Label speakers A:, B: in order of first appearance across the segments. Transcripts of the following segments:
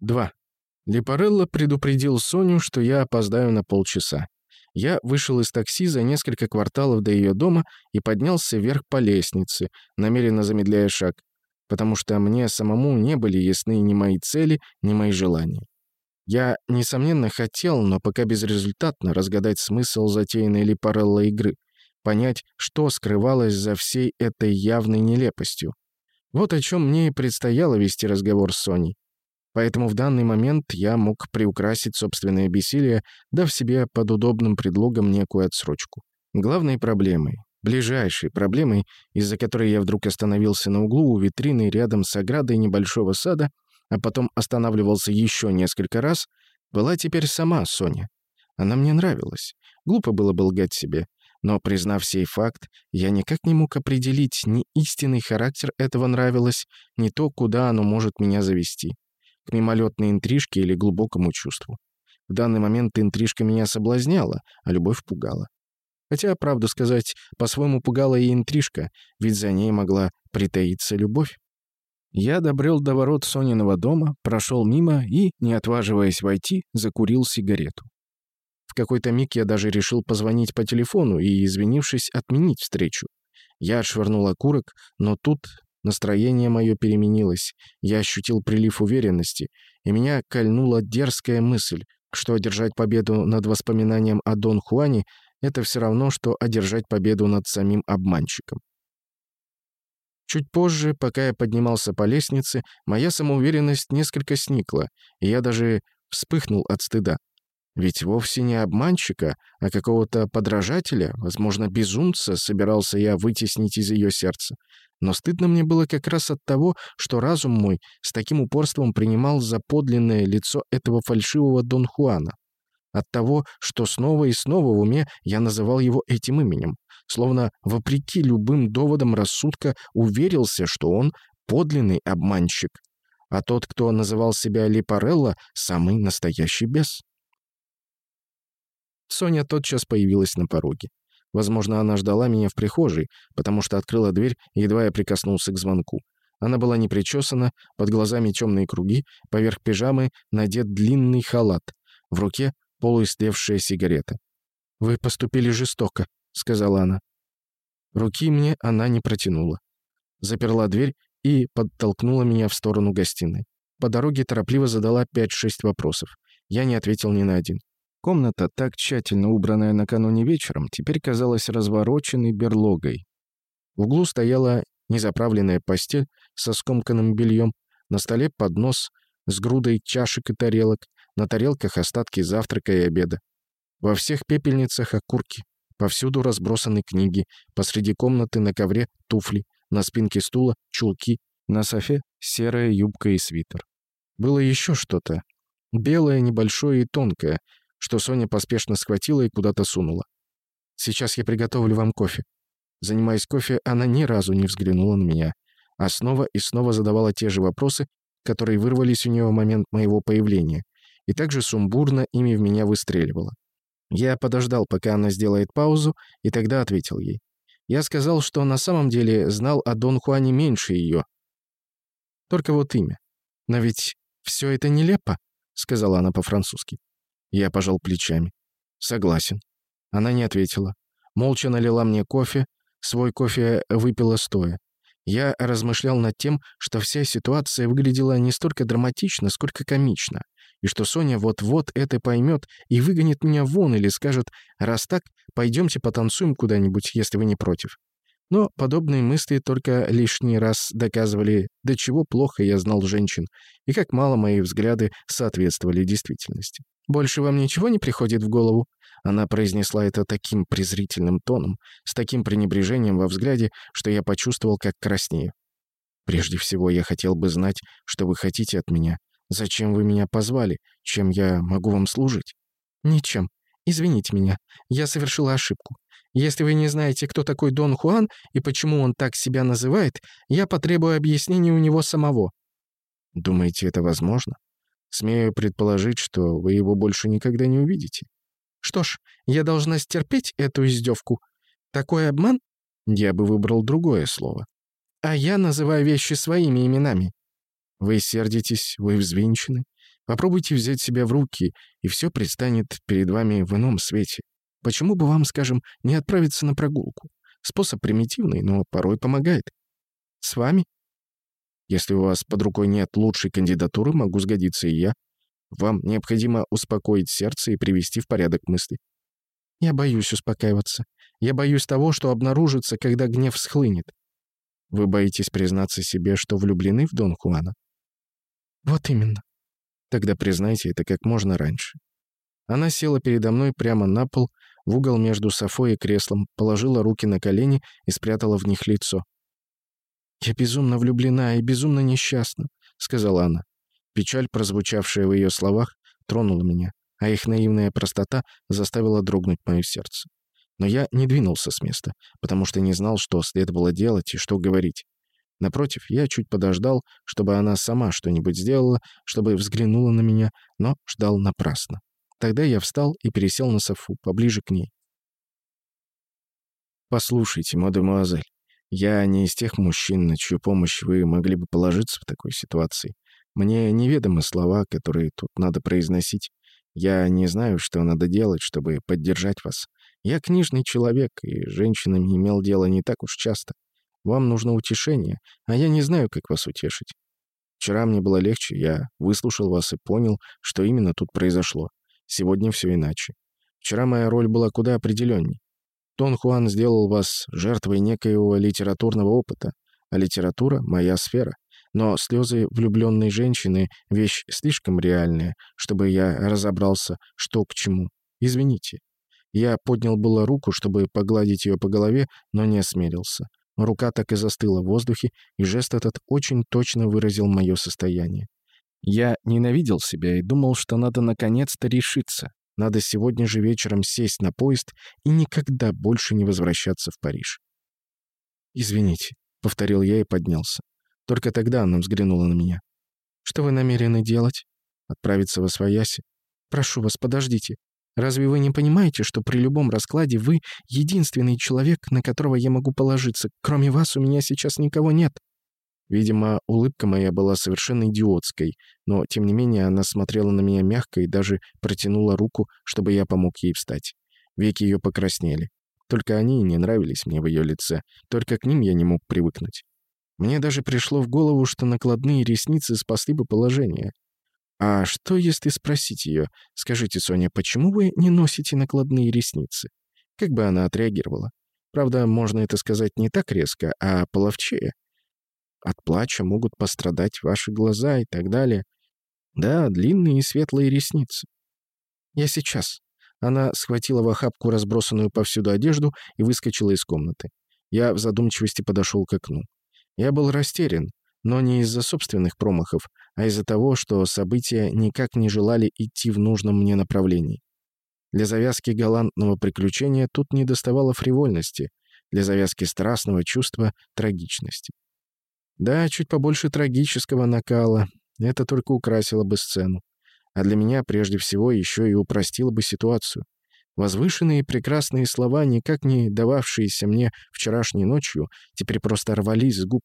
A: 2. Липарелло предупредил Соню, что я опоздаю на полчаса. Я вышел из такси за несколько кварталов до ее дома и поднялся вверх по лестнице, намеренно замедляя шаг, потому что мне самому не были ясны ни мои цели, ни мои желания. Я, несомненно, хотел, но пока безрезультатно, разгадать смысл затеянной Липарелло игры, понять, что скрывалось за всей этой явной нелепостью. Вот о чем мне и предстояло вести разговор с Соней. Поэтому в данный момент я мог приукрасить собственное бессилие, дав себе под удобным предлогом некую отсрочку. Главной проблемой, ближайшей проблемой, из-за которой я вдруг остановился на углу у витрины рядом с оградой небольшого сада, а потом останавливался еще несколько раз, была теперь сама Соня. Она мне нравилась. Глупо было бы лгать себе. Но, признав сей факт, я никак не мог определить ни истинный характер этого нравилось, ни то, куда оно может меня завести к мимолетной интрижке или глубокому чувству. В данный момент интрижка меня соблазняла, а любовь пугала. Хотя, правду сказать, по-своему пугала и интрижка, ведь за ней могла притаиться любовь. Я добрел до ворот Сониного дома, прошел мимо и, не отваживаясь войти, закурил сигарету. В какой-то миг я даже решил позвонить по телефону и, извинившись, отменить встречу. Я отшвырнул окурок, но тут Настроение мое переменилось. Я ощутил прилив уверенности, и меня кольнула дерзкая мысль, что одержать победу над воспоминанием о Дон Хуане — это все равно, что одержать победу над самим обманщиком. Чуть позже, пока я поднимался по лестнице, моя самоуверенность несколько сникла, и я даже вспыхнул от стыда. Ведь вовсе не обманщика, а какого-то подражателя, возможно, безумца, собирался я вытеснить из ее сердца. Но стыдно мне было как раз от того, что разум мой с таким упорством принимал за подлинное лицо этого фальшивого Дон Хуана. От того, что снова и снова в уме я называл его этим именем, словно вопреки любым доводам рассудка уверился, что он подлинный обманщик, а тот, кто называл себя Липарелло, самый настоящий бес. Соня тотчас появилась на пороге. Возможно, она ждала меня в прихожей, потому что открыла дверь, едва я прикоснулся к звонку. Она была не причесана, под глазами темные круги, поверх пижамы надет длинный халат. В руке полуистлевшая сигарета. «Вы поступили жестоко», — сказала она. Руки мне она не протянула. Заперла дверь и подтолкнула меня в сторону гостиной. По дороге торопливо задала 5-6 вопросов. Я не ответил ни на один. Комната, так тщательно убранная накануне вечером, теперь казалась развороченной берлогой. В углу стояла незаправленная постель со скомканным бельем, на столе поднос с грудой чашек и тарелок, на тарелках остатки завтрака и обеда. Во всех пепельницах окурки, повсюду разбросаны книги, посреди комнаты на ковре туфли, на спинке стула чулки, на софе серая юбка и свитер. Было еще что-то. Белое, небольшое и тонкое, что Соня поспешно схватила и куда-то сунула. «Сейчас я приготовлю вам кофе». Занимаясь кофе, она ни разу не взглянула на меня, а снова и снова задавала те же вопросы, которые вырвались у нее в момент моего появления, и также сумбурно ими в меня выстреливала. Я подождал, пока она сделает паузу, и тогда ответил ей. Я сказал, что на самом деле знал о Дон Хуане меньше ее. Только вот имя. Но ведь все это нелепо, сказала она по-французски. Я пожал плечами. «Согласен». Она не ответила. Молча налила мне кофе. Свой кофе выпила стоя. Я размышлял над тем, что вся ситуация выглядела не столько драматично, сколько комично, и что Соня вот-вот это поймет и выгонит меня вон или скажет «раз так, пойдемте потанцуем куда-нибудь, если вы не против». Но подобные мысли только лишний раз доказывали, до чего плохо я знал женщин, и как мало мои взгляды соответствовали действительности. «Больше вам ничего не приходит в голову?» Она произнесла это таким презрительным тоном, с таким пренебрежением во взгляде, что я почувствовал, как краснею. «Прежде всего, я хотел бы знать, что вы хотите от меня. Зачем вы меня позвали? Чем я могу вам служить?» «Ничем. Извините меня. Я совершила ошибку. Если вы не знаете, кто такой Дон Хуан и почему он так себя называет, я потребую объяснений у него самого». «Думаете, это возможно? Смею предположить, что вы его больше никогда не увидите». «Что ж, я должна стерпеть эту издевку. Такой обман?» Я бы выбрал другое слово. «А я называю вещи своими именами». «Вы сердитесь, вы взвинчены. Попробуйте взять себя в руки, и все предстанет перед вами в ином свете. Почему бы вам, скажем, не отправиться на прогулку? Способ примитивный, но порой помогает. С вами? Если у вас под рукой нет лучшей кандидатуры, могу сгодиться и я. Вам необходимо успокоить сердце и привести в порядок мысли. Я боюсь успокаиваться. Я боюсь того, что обнаружится, когда гнев схлынет. Вы боитесь признаться себе, что влюблены в Дон Хуана? Вот именно. Тогда признайте это как можно раньше. Она села передо мной прямо на пол, в угол между софой и креслом, положила руки на колени и спрятала в них лицо. «Я безумно влюблена и безумно несчастна», — сказала она. Печаль, прозвучавшая в ее словах, тронула меня, а их наивная простота заставила дрогнуть мое сердце. Но я не двинулся с места, потому что не знал, что следовало делать и что говорить. Напротив, я чуть подождал, чтобы она сама что-нибудь сделала, чтобы взглянула на меня, но ждал напрасно. Тогда я встал и пересел на софу, поближе к ней. «Послушайте, мадемуазель, я не из тех мужчин, на чью помощь вы могли бы положиться в такой ситуации. Мне неведомы слова, которые тут надо произносить. Я не знаю, что надо делать, чтобы поддержать вас. Я книжный человек, и женщинами имел дело не так уж часто. Вам нужно утешение, а я не знаю, как вас утешить. Вчера мне было легче, я выслушал вас и понял, что именно тут произошло. Сегодня все иначе. Вчера моя роль была куда определенней. Тон Хуан сделал вас жертвой некоего литературного опыта, а литература — моя сфера. Но слезы влюбленной женщины — вещь слишком реальная, чтобы я разобрался, что к чему. Извините. Я поднял было руку, чтобы погладить ее по голове, но не осмелился. Рука так и застыла в воздухе, и жест этот очень точно выразил мое состояние. Я ненавидел себя и думал, что надо наконец-то решиться. Надо сегодня же вечером сесть на поезд и никогда больше не возвращаться в Париж. «Извините», — повторил я и поднялся. Только тогда она взглянула на меня. «Что вы намерены делать? Отправиться во свояси? Прошу вас, подождите. Разве вы не понимаете, что при любом раскладе вы единственный человек, на которого я могу положиться? Кроме вас у меня сейчас никого нет». Видимо, улыбка моя была совершенно идиотской, но, тем не менее, она смотрела на меня мягко и даже протянула руку, чтобы я помог ей встать. Веки ее покраснели. Только они и не нравились мне в ее лице, только к ним я не мог привыкнуть. Мне даже пришло в голову, что накладные ресницы спасли бы положение. А что, если спросить ее, «Скажите, Соня, почему вы не носите накладные ресницы?» Как бы она отреагировала? Правда, можно это сказать не так резко, а половчее. От плача могут пострадать ваши глаза и так далее. Да, длинные и светлые ресницы. Я сейчас. Она схватила в охапку разбросанную повсюду одежду и выскочила из комнаты. Я в задумчивости подошел к окну. Я был растерян, но не из-за собственных промахов, а из-за того, что события никак не желали идти в нужном мне направлении. Для завязки галантного приключения тут не доставало фривольности, для завязки страстного чувства — трагичности. Да, чуть побольше трагического накала. Это только украсило бы сцену. А для меня, прежде всего, еще и упростило бы ситуацию. Возвышенные прекрасные слова, никак не дававшиеся мне вчерашней ночью, теперь просто рвались с губ.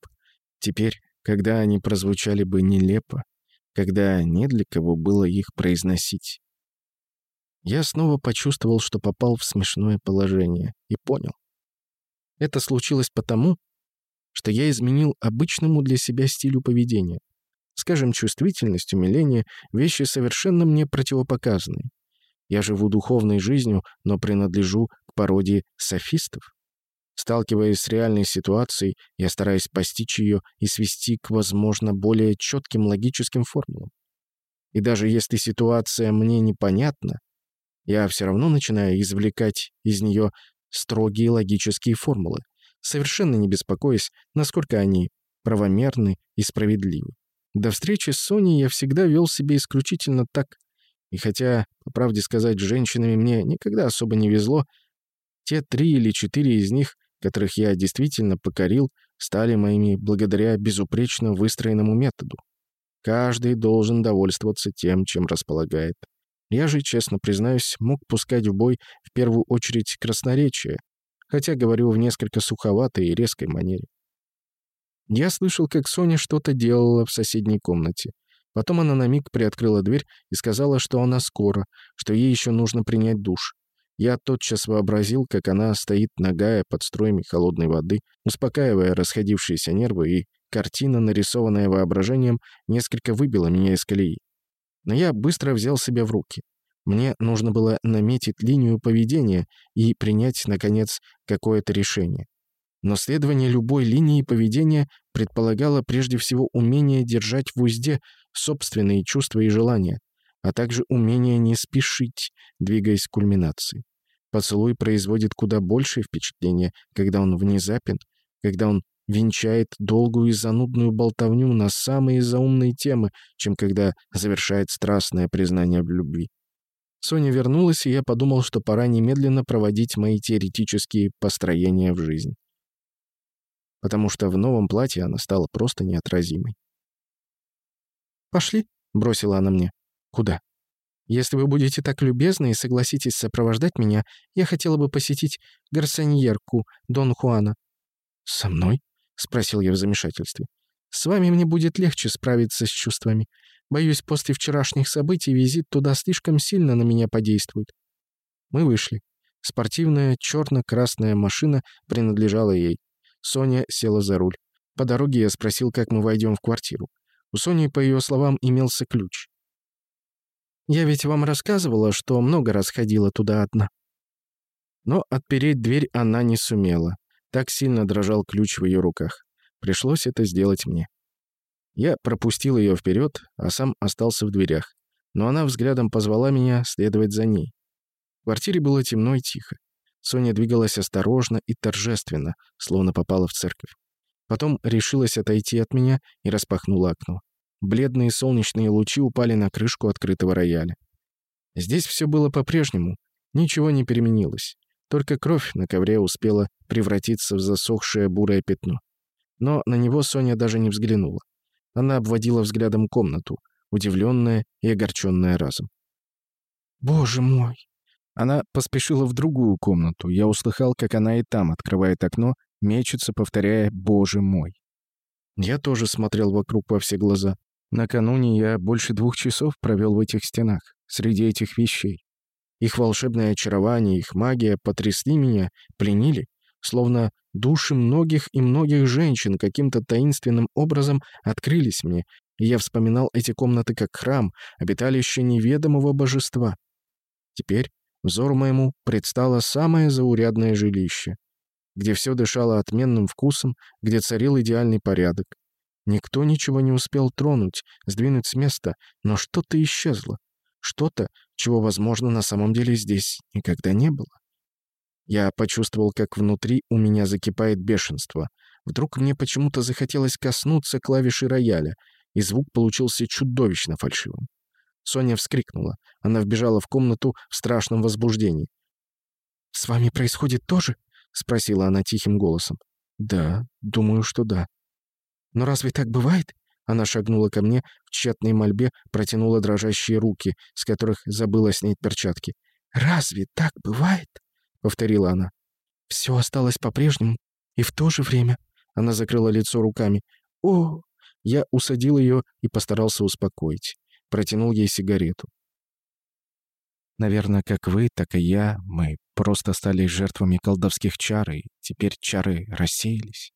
A: Теперь, когда они прозвучали бы нелепо, когда не для кого было их произносить. Я снова почувствовал, что попал в смешное положение, и понял. Это случилось потому, что я изменил обычному для себя стилю поведения. Скажем, чувствительность, умиление — вещи совершенно мне противопоказанные. Я живу духовной жизнью, но принадлежу к породе софистов. Сталкиваясь с реальной ситуацией, я стараюсь постичь ее и свести к, возможно, более четким логическим формулам. И даже если ситуация мне непонятна, я все равно начинаю извлекать из нее строгие логические формулы, совершенно не беспокоясь, насколько они правомерны и справедливы. До встречи с Соней я всегда вел себя исключительно так, и хотя, по правде сказать, женщинами мне никогда особо не везло, те три или четыре из них, которых я действительно покорил, стали моими благодаря безупречно выстроенному методу. Каждый должен довольствоваться тем, чем располагает. Я же, честно признаюсь, мог пускать в бой в первую очередь красноречие, хотя говорю в несколько суховатой и резкой манере. Я слышал, как Соня что-то делала в соседней комнате. Потом она на миг приоткрыла дверь и сказала, что она скоро, что ей еще нужно принять душ. Я тотчас вообразил, как она стоит нагая под струями холодной воды, успокаивая расходившиеся нервы, и картина, нарисованная воображением, несколько выбила меня из колеи. Но я быстро взял себя в руки. Мне нужно было наметить линию поведения и принять, наконец, какое-то решение. Но следование любой линии поведения предполагало прежде всего умение держать в узде собственные чувства и желания, а также умение не спешить, двигаясь к кульминации. Поцелуй производит куда большее впечатление, когда он внезапен, когда он венчает долгую и занудную болтовню на самые заумные темы, чем когда завершает страстное признание в любви. Соня вернулась, и я подумал, что пора немедленно проводить мои теоретические построения в жизнь. Потому что в новом платье она стала просто неотразимой. «Пошли», — бросила она мне. «Куда?» «Если вы будете так любезны и согласитесь сопровождать меня, я хотела бы посетить гарсоньерку Дон Хуана». «Со мной?» — спросил я в замешательстве. «С вами мне будет легче справиться с чувствами. Боюсь, после вчерашних событий визит туда слишком сильно на меня подействует». Мы вышли. Спортивная черно-красная машина принадлежала ей. Соня села за руль. По дороге я спросил, как мы войдем в квартиру. У Сони, по ее словам, имелся ключ. «Я ведь вам рассказывала, что много раз ходила туда одна». Но отпереть дверь она не сумела. Так сильно дрожал ключ в ее руках. Пришлось это сделать мне. Я пропустил ее вперед, а сам остался в дверях. Но она взглядом позвала меня следовать за ней. В квартире было темно и тихо. Соня двигалась осторожно и торжественно, словно попала в церковь. Потом решилась отойти от меня и распахнула окно. Бледные солнечные лучи упали на крышку открытого рояля. Здесь все было по-прежнему, ничего не переменилось. Только кровь на ковре успела превратиться в засохшее бурое пятно. Но на него Соня даже не взглянула. Она обводила взглядом комнату, удивленная и огорченная разом. «Боже мой!» Она поспешила в другую комнату. Я услыхал, как она и там открывает окно мечется, повторяя «Боже мой». Я тоже смотрел вокруг во все глаза. Накануне я больше двух часов провел в этих стенах, среди этих вещей. Их волшебное очарование, их магия потрясли меня, пленили, словно души многих и многих женщин каким-то таинственным образом открылись мне, и я вспоминал эти комнаты как храм, обиталище неведомого божества. Теперь взору моему предстало самое заурядное жилище где все дышало отменным вкусом, где царил идеальный порядок. Никто ничего не успел тронуть, сдвинуть с места, но что-то исчезло. Что-то, чего, возможно, на самом деле здесь никогда не было. Я почувствовал, как внутри у меня закипает бешенство. Вдруг мне почему-то захотелось коснуться клавиши рояля, и звук получился чудовищно фальшивым. Соня вскрикнула. Она вбежала в комнату в страшном возбуждении. «С вами происходит то же?» — спросила она тихим голосом. «Да, думаю, что да». «Но разве так бывает?» Она шагнула ко мне, в тщетной мольбе протянула дрожащие руки, с которых забыла снять перчатки. «Разве так бывает?» — повторила она. «Все осталось по-прежнему, и в то же время...» Она закрыла лицо руками. «О!» Я усадил ее и постарался успокоить. Протянул ей сигарету. Наверное, как вы, так и я, мы просто стали жертвами колдовских чар, и теперь чары рассеялись.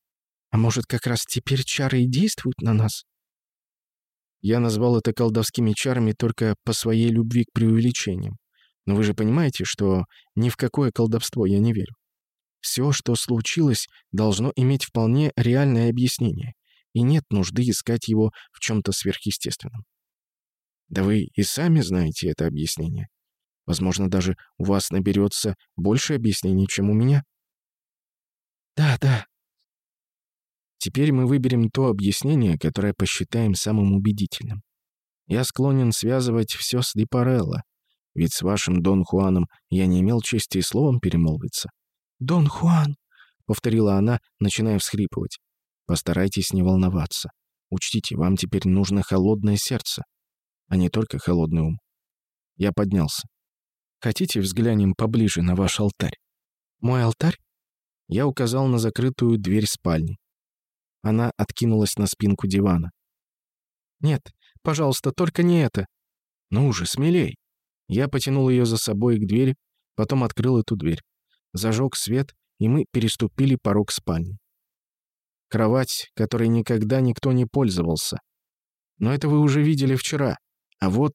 A: А может, как раз теперь чары и действуют на нас? Я назвал это колдовскими чарами только по своей любви к преувеличениям. Но вы же понимаете, что ни в какое колдовство я не верю. Все, что случилось, должно иметь вполне реальное объяснение, и нет нужды искать его в чем-то сверхъестественном. Да вы и сами знаете это объяснение. Возможно, даже у вас наберется больше объяснений, чем у меня. Да, да. Теперь мы выберем то объяснение, которое посчитаем самым убедительным. Я склонен связывать все с Липарелло, ведь с вашим Дон Хуаном я не имел чести и словом перемолвиться. «Дон Хуан!» — повторила она, начиная всхрипывать. «Постарайтесь не волноваться. Учтите, вам теперь нужно холодное сердце, а не только холодный ум». Я поднялся. Хотите, взглянем поближе на ваш алтарь?» «Мой алтарь?» Я указал на закрытую дверь спальни. Она откинулась на спинку дивана. «Нет, Пожалуйста, только не это». «Ну уже, смелей». Я потянул ее за собой к двери, потом открыл эту дверь. Зажег свет, и мы переступили порог спальни. Кровать, которой никогда никто не пользовался. Но это вы уже видели вчера. А вот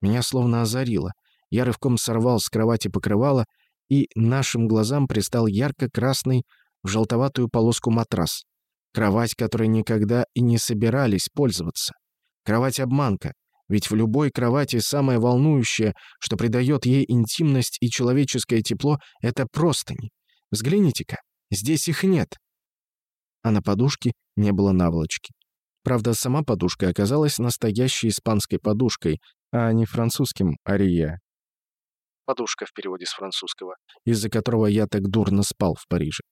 A: меня словно озарило. Я рывком сорвал с кровати покрывало, и нашим глазам пристал ярко-красный в желтоватую полоску матрас. Кровать, которой никогда и не собирались пользоваться. Кровать-обманка. Ведь в любой кровати самое волнующее, что придает ей интимность и человеческое тепло, это простыни. Взгляните-ка, здесь их нет. А на подушке не было наволочки. Правда, сама подушка оказалась настоящей испанской подушкой, а не французским ария. Подушка в переводе с французского, из-за которого я так дурно спал в Париже.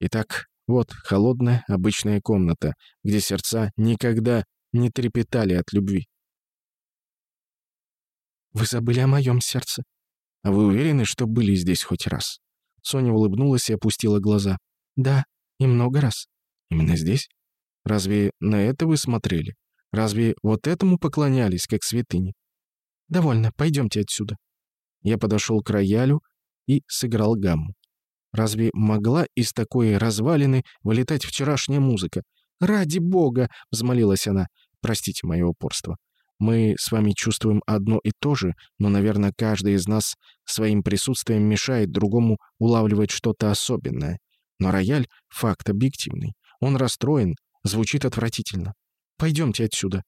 A: Итак, вот холодная обычная комната, где сердца никогда не трепетали от любви. «Вы забыли о моем сердце?» «А вы уверены, что были здесь хоть раз?» Соня улыбнулась и опустила глаза. «Да, и много раз». «Именно здесь? Разве на это вы смотрели? Разве вот этому поклонялись, как святыне?» «Довольно, пойдемте отсюда». Я подошел к роялю и сыграл гамму. Разве могла из такой развалины вылетать вчерашняя музыка? «Ради бога!» — взмолилась она. «Простите мое упорство. Мы с вами чувствуем одно и то же, но, наверное, каждый из нас своим присутствием мешает другому улавливать что-то особенное. Но рояль — факт объективный. Он расстроен, звучит отвратительно. Пойдемте отсюда».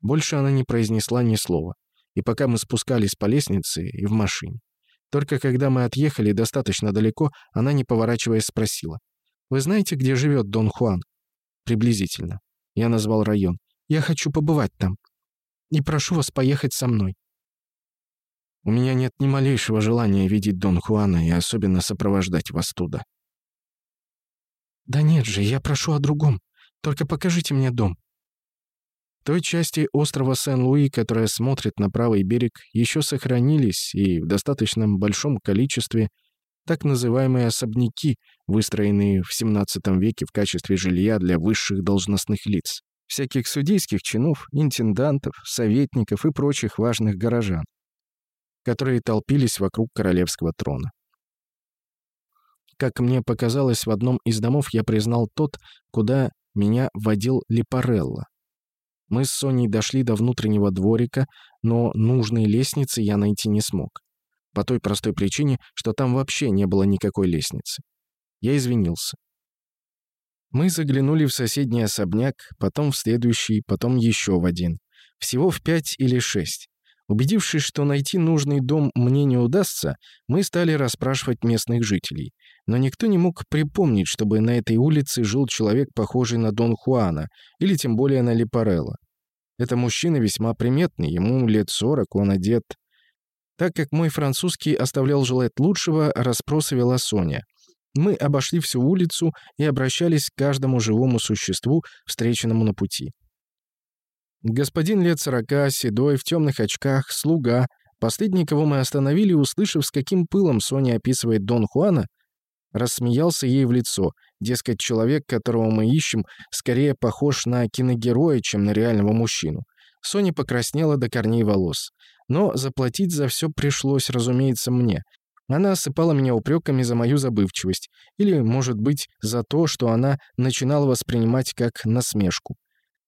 A: Больше она не произнесла ни слова. И пока мы спускались по лестнице и в машине. Только когда мы отъехали достаточно далеко, она, не поворачиваясь, спросила. «Вы знаете, где живет Дон Хуан?» «Приблизительно». Я назвал район. «Я хочу побывать там. И прошу вас поехать со мной». У меня нет ни малейшего желания видеть Дон Хуана и особенно сопровождать вас туда. «Да нет же, я прошу о другом. Только покажите мне дом». В той части острова Сен-Луи, которая смотрит на правый берег, еще сохранились и в достаточном большом количестве так называемые особняки, выстроенные в XVII веке в качестве жилья для высших должностных лиц, всяких судейских чинов, интендантов, советников и прочих важных горожан, которые толпились вокруг королевского трона. Как мне показалось, в одном из домов я признал тот, куда меня водил Липарелло. Мы с Соней дошли до внутреннего дворика, но нужной лестницы я найти не смог. По той простой причине, что там вообще не было никакой лестницы. Я извинился. Мы заглянули в соседний особняк, потом в следующий, потом еще в один. Всего в пять или шесть. Убедившись, что найти нужный дом мне не удастся, мы стали расспрашивать местных жителей. Но никто не мог припомнить, чтобы на этой улице жил человек, похожий на Дон Хуана, или тем более на Липарелло. Это мужчина весьма приметный, ему лет сорок, он одет. Так как мой французский оставлял желать лучшего, расспросы вела Соня. Мы обошли всю улицу и обращались к каждому живому существу, встреченному на пути. Господин лет сорока, седой, в темных очках, слуга. Последний, кого мы остановили, услышав, с каким пылом Соня описывает Дон Хуана, рассмеялся ей в лицо. Дескать, человек, которого мы ищем, скорее похож на киногероя, чем на реального мужчину. Соня покраснела до корней волос. Но заплатить за все пришлось, разумеется, мне. Она осыпала меня упреками за мою забывчивость. Или, может быть, за то, что она начинала воспринимать как насмешку.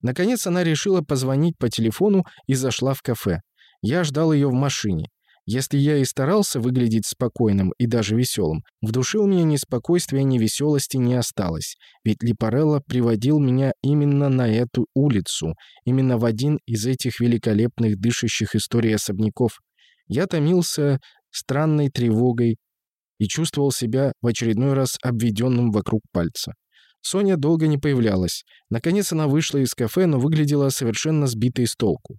A: Наконец она решила позвонить по телефону и зашла в кафе. Я ждал ее в машине. Если я и старался выглядеть спокойным и даже веселым, в душе у меня ни спокойствия, ни веселости не осталось, ведь Липарелло приводил меня именно на эту улицу, именно в один из этих великолепных дышащих историй особняков. Я томился странной тревогой и чувствовал себя в очередной раз обведенным вокруг пальца. Соня долго не появлялась. Наконец она вышла из кафе, но выглядела совершенно сбитой с толку.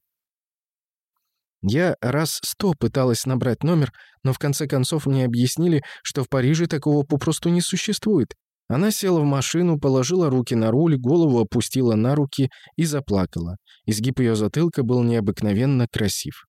A: Я раз сто пыталась набрать номер, но в конце концов мне объяснили, что в Париже такого попросту не существует. Она села в машину, положила руки на руль, голову опустила на руки и заплакала. Изгиб ее затылка был необыкновенно красив.